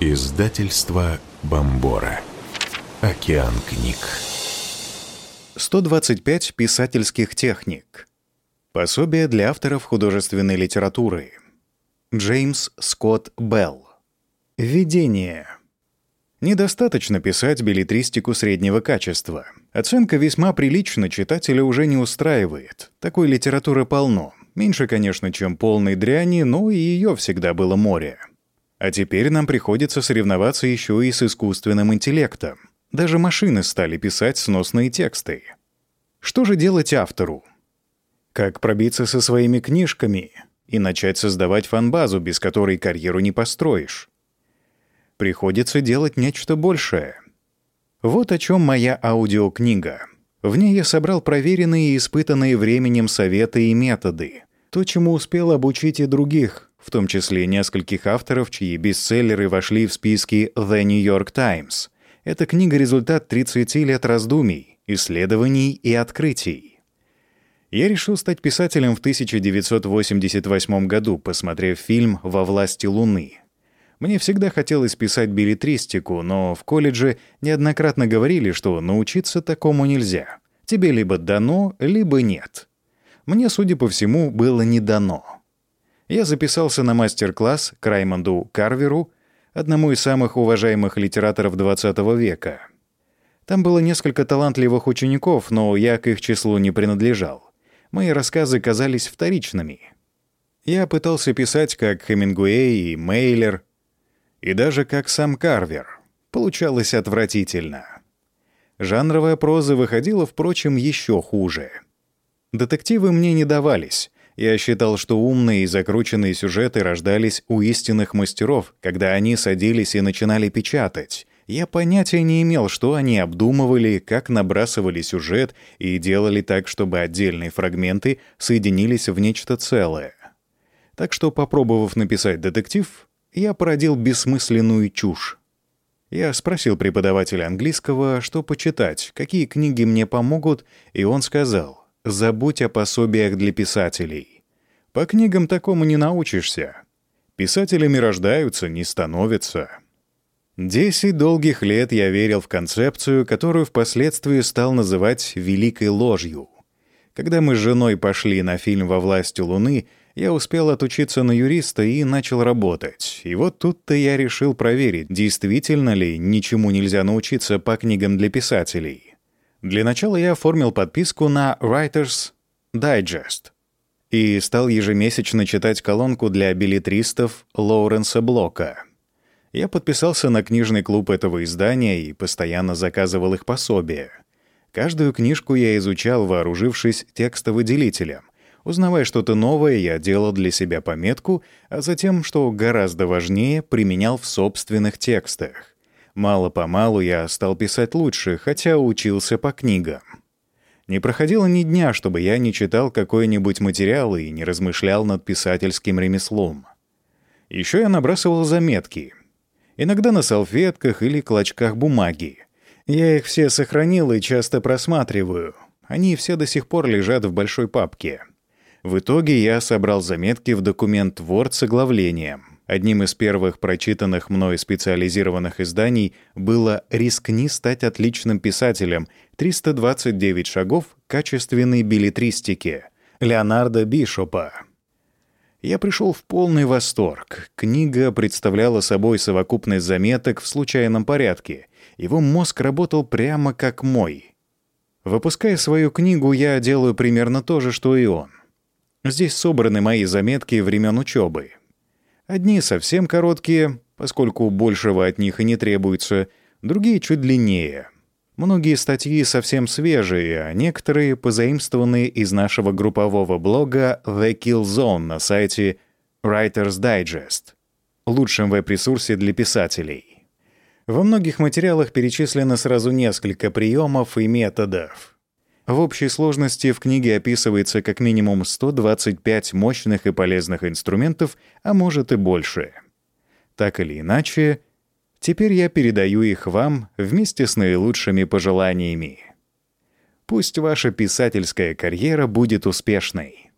Издательство Бомбора. Океан книг. 125 писательских техник. Пособие для авторов художественной литературы. Джеймс Скотт Белл. Введение. Недостаточно писать билетристику среднего качества. Оценка весьма прилично читателя уже не устраивает. Такой литературы полно. Меньше, конечно, чем полной дряни, но и ее всегда было море. А теперь нам приходится соревноваться еще и с искусственным интеллектом. Даже машины стали писать сносные тексты. Что же делать автору? Как пробиться со своими книжками и начать создавать фанбазу, без которой карьеру не построишь? Приходится делать нечто большее. Вот о чем моя аудиокнига. В ней я собрал проверенные и испытанные временем советы и методы. То, чему успел обучить и других, в том числе нескольких авторов, чьи бестселлеры вошли в списки The New York Times. Эта книга — результат 30 лет раздумий, исследований и открытий. Я решил стать писателем в 1988 году, посмотрев фильм «Во власти Луны». Мне всегда хотелось писать билетристику, но в колледже неоднократно говорили, что научиться такому нельзя. Тебе либо дано, либо нет. Мне, судя по всему, было не дано я записался на мастер-класс к Раймонду Карверу, одному из самых уважаемых литераторов XX века. Там было несколько талантливых учеников, но я к их числу не принадлежал. Мои рассказы казались вторичными. Я пытался писать как Хемингуэй и Мейлер, и даже как сам Карвер. Получалось отвратительно. Жанровая проза выходила, впрочем, еще хуже. Детективы мне не давались, я считал, что умные и закрученные сюжеты рождались у истинных мастеров, когда они садились и начинали печатать. Я понятия не имел, что они обдумывали, как набрасывали сюжет и делали так, чтобы отдельные фрагменты соединились в нечто целое. Так что, попробовав написать детектив, я породил бессмысленную чушь. Я спросил преподавателя английского, что почитать, какие книги мне помогут, и он сказал, Забудь о пособиях для писателей. По книгам такому не научишься. Писателями рождаются, не становятся. Десять долгих лет я верил в концепцию, которую впоследствии стал называть «великой ложью». Когда мы с женой пошли на фильм «Во власти Луны», я успел отучиться на юриста и начал работать. И вот тут-то я решил проверить, действительно ли ничему нельзя научиться по книгам для писателей. Для начала я оформил подписку на Writers Digest и стал ежемесячно читать колонку для билетристов Лоуренса Блока. Я подписался на книжный клуб этого издания и постоянно заказывал их пособия. Каждую книжку я изучал, вооружившись текстовыделителем. Узнавая что-то новое, я делал для себя пометку, а затем, что гораздо важнее, применял в собственных текстах. Мало-помалу я стал писать лучше, хотя учился по книгам. Не проходило ни дня, чтобы я не читал какой-нибудь материал и не размышлял над писательским ремеслом. Еще я набрасывал заметки. Иногда на салфетках или клочках бумаги. Я их все сохранил и часто просматриваю. Они все до сих пор лежат в большой папке. В итоге я собрал заметки в документ Word с оглавлением. Одним из первых прочитанных мной специализированных изданий было «Рискни стать отличным писателем. 329 шагов качественной билетристики» Леонардо Бишопа. Я пришел в полный восторг. Книга представляла собой совокупность заметок в случайном порядке. Его мозг работал прямо как мой. Выпуская свою книгу, я делаю примерно то же, что и он. Здесь собраны мои заметки времен учебы. Одни совсем короткие, поскольку большего от них и не требуется, другие чуть длиннее. Многие статьи совсем свежие, а некоторые позаимствованные из нашего группового блога The Kill Zone на сайте Writer's Digest, лучшем веб-ресурсе для писателей. Во многих материалах перечислено сразу несколько приемов и методов — в общей сложности в книге описывается как минимум 125 мощных и полезных инструментов, а может и больше. Так или иначе, теперь я передаю их вам вместе с наилучшими пожеланиями. Пусть ваша писательская карьера будет успешной.